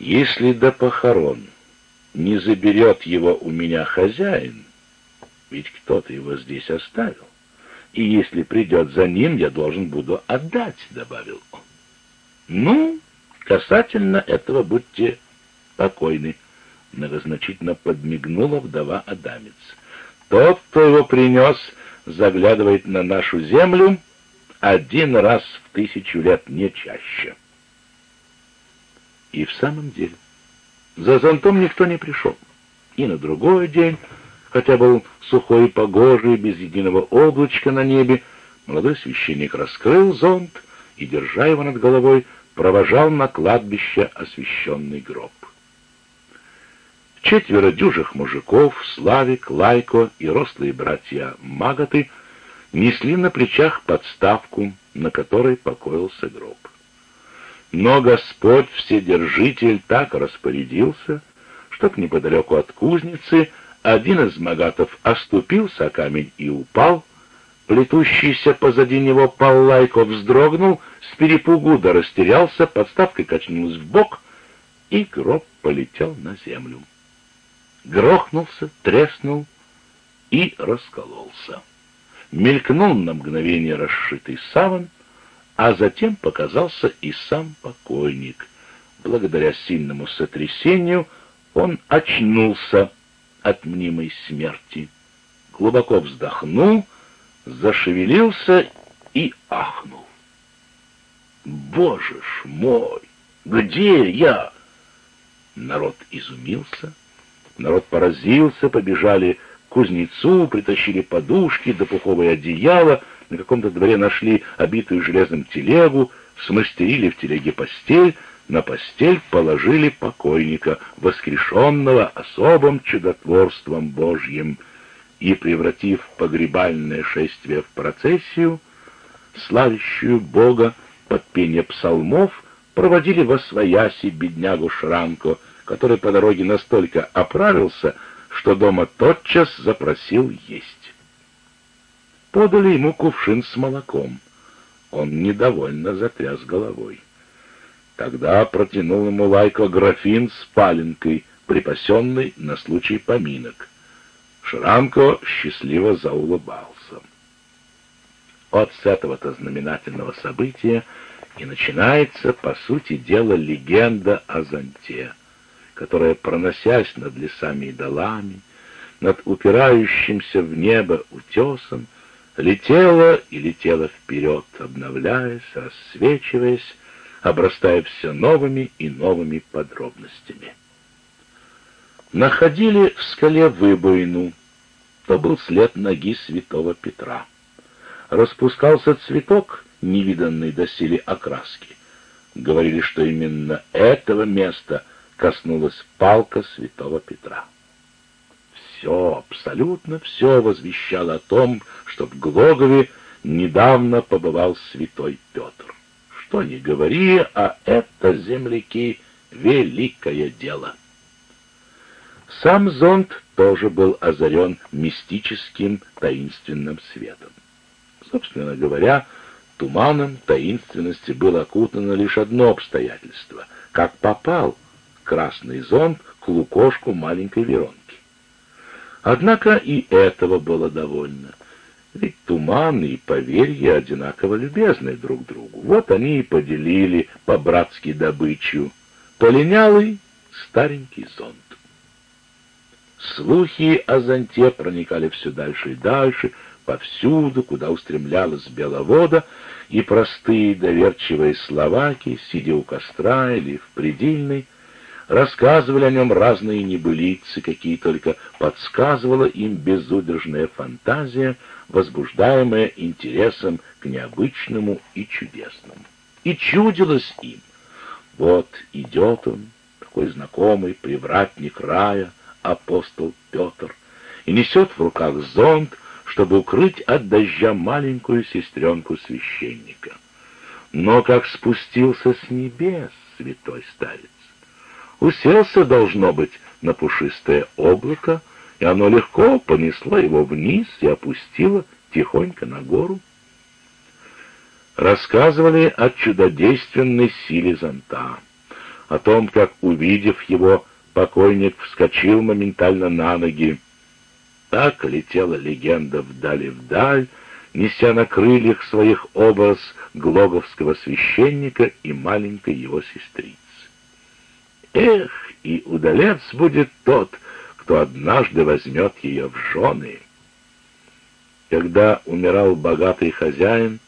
Если до похорон не заберет его у меня хозяин, ведь кто-то его здесь оставил, и если придет за ним, я должен буду отдать, — добавил он. Ну, касательно этого будьте покойны, — многозначительно подмигнула вдова Адамец. Тот, кто его принес, заглядывает на нашу землю один раз в тысячу лет, не чаще. И в самом деле, за зонтом никто не пришел. И на другой день Хотя был сухой и погожий, без единого облачка на небе, молодой священник раскрыл зонт и, держа его над головой, провожал на кладбище освященный гроб. Четверо дюжих мужиков, Славик, Лайко и рослые братья Маготы несли на плечах подставку, на которой покоился гроб. Но Господь Вседержитель так распорядился, чтоб неподалеку от кузницы один из магатов оступился о камень и упал. Плетущийся позади него Паллайко вздрогнул, с перепугу да растерялся, подставкой качнулась в бок, и гроб полетел на землю. Грохнулся, треснул и раскололся. Мелькнул на мгновение расшитый саван, а затем показался и сам покойник. Благодаря сильному сотрясению он очнулся, от мнимой смерти. Глубоко вздохнул, зашевелился и ахнул. «Боже ж мой! Где я?» Народ изумился, народ поразился, побежали к кузнецу, притащили подушки да пуховое одеяло, на каком-то дворе нашли обитую железом телегу, смастерили в телеге постель, на постель положили покойника, воскрешенного особым чудотворством Божьим, и, превратив погребальное шествие в процессию, славящую Бога под пение псалмов, проводили во свояси беднягу Шранко, который по дороге настолько оправился, что дома тотчас запросил есть. Подали ему кувшин с молоком. Он недовольно затряс головой. Тогда протянул ему Лайко графин с паленкой, припасенный на случай поминок. Шранко счастливо заулыбался. От с этого-то знаменательного события и начинается, по сути дела, легенда о Зонте, которая, проносясь над лесами и долами, над упирающимся в небо утесом, летела и летела вперед, обновляясь, рассвечиваясь, обрастая все новыми и новыми подробностями. Находили в скале выбоину, то был след ноги святого Петра. Распускался цветок, невиданный доселе окраски. Говорили, что именно этого места коснулась палка святого Петра. Все, абсолютно все возвещало о том, что в Глогове недавно побывал святой Петр. Что ни говори, а это, земляки, великое дело. Сам зонт тоже был озарен мистическим таинственным светом. Собственно говоря, туманом таинственности было окутано лишь одно обстоятельство — как попал красный зонт к лукошку маленькой Веронки. Однако и этого было довольно. Ведь туман и поверье одинаково любезны друг другу. Вот они и поделили по-братски добычу. Полинялый старенький зонт. Слухи о зонте проникали все дальше и дальше, повсюду, куда устремлялась беловода, и простые доверчивые словаки, сидя у костра или в предельной, рассказывали о нем разные небылицы, какие только подсказывала им безудержная фантазия, возбуждаемая интересом к необычному и чудесному. И чудилось им. Вот идет он, такой знакомый привратник рая, апостол Петр, и несет в руках зонт, чтобы укрыть от дождя маленькую сестренку священника. Но как спустился с небес святой старец, уселся, должно быть, на пушистое облако, и оно легко понесло его вниз и опустило тихонько на гору. Рассказывали о чудодейственной силе зонта, о том, как, увидев его, покойник вскочил моментально на ноги. Так летела легенда вдали-вдаль, неся на крыльях своих образ глоговского священника и маленькой его сестрицы. Эх, и удалец будет тот, кто однажды возьмет ее в жены. Когда умирал богатый хозяин,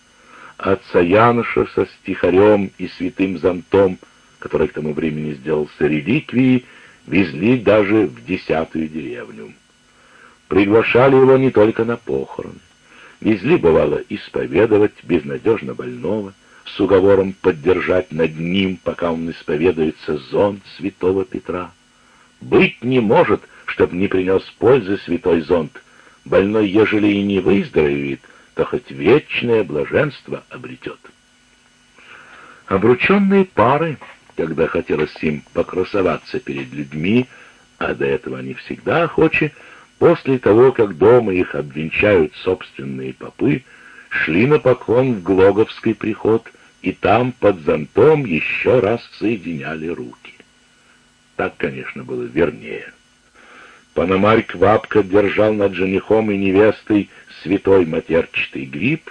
отца Януша со стихарем и святым зонтом, который к тому времени сделался реликвией, везли даже в десятую деревню. Приглашали его не только на похороны. Везли, бывало, исповедовать безнадежно больного, с уговором поддержать над ним, пока он исповедуется, зонт святого Петра. Быть не может, чтоб не принес пользы святой зонт. Больной, ежели и не выздоровеет, то хоть вечное блаженство обретет. Обрученные пары, когда хотелось им покрасоваться перед людьми, а до этого они всегда охочи, после того, как дома их обвенчают собственные попы, шли на поклон в Глоговский приход и там под зонтом еще раз соединяли руки. Так, конечно, было вернее. Пономарь Квапка держал над женихом и невестой святой матерчатый гриб,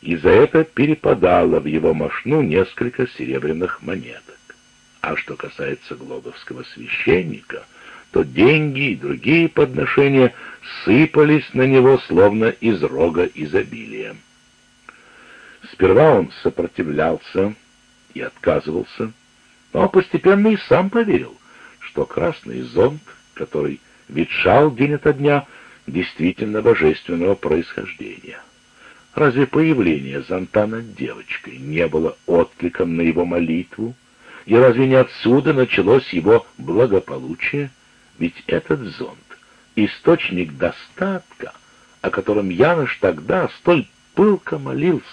и за это перепадало в его мошну несколько серебряных монеток. А что касается глобовского священника, то деньги и другие подношения сыпались на него, словно из рога изобилия. Сперва он сопротивлялся и отказывался, но постепенно и сам поверил, что красный зонт, который ветшал день ото дня, действительно божественного происхождения. Разве появление зонта над девочкой не было откликом на его молитву? И разве не отсюда началось его благополучие? Ведь этот зонт — источник достатка, о котором Янош тогда столь пылко молился.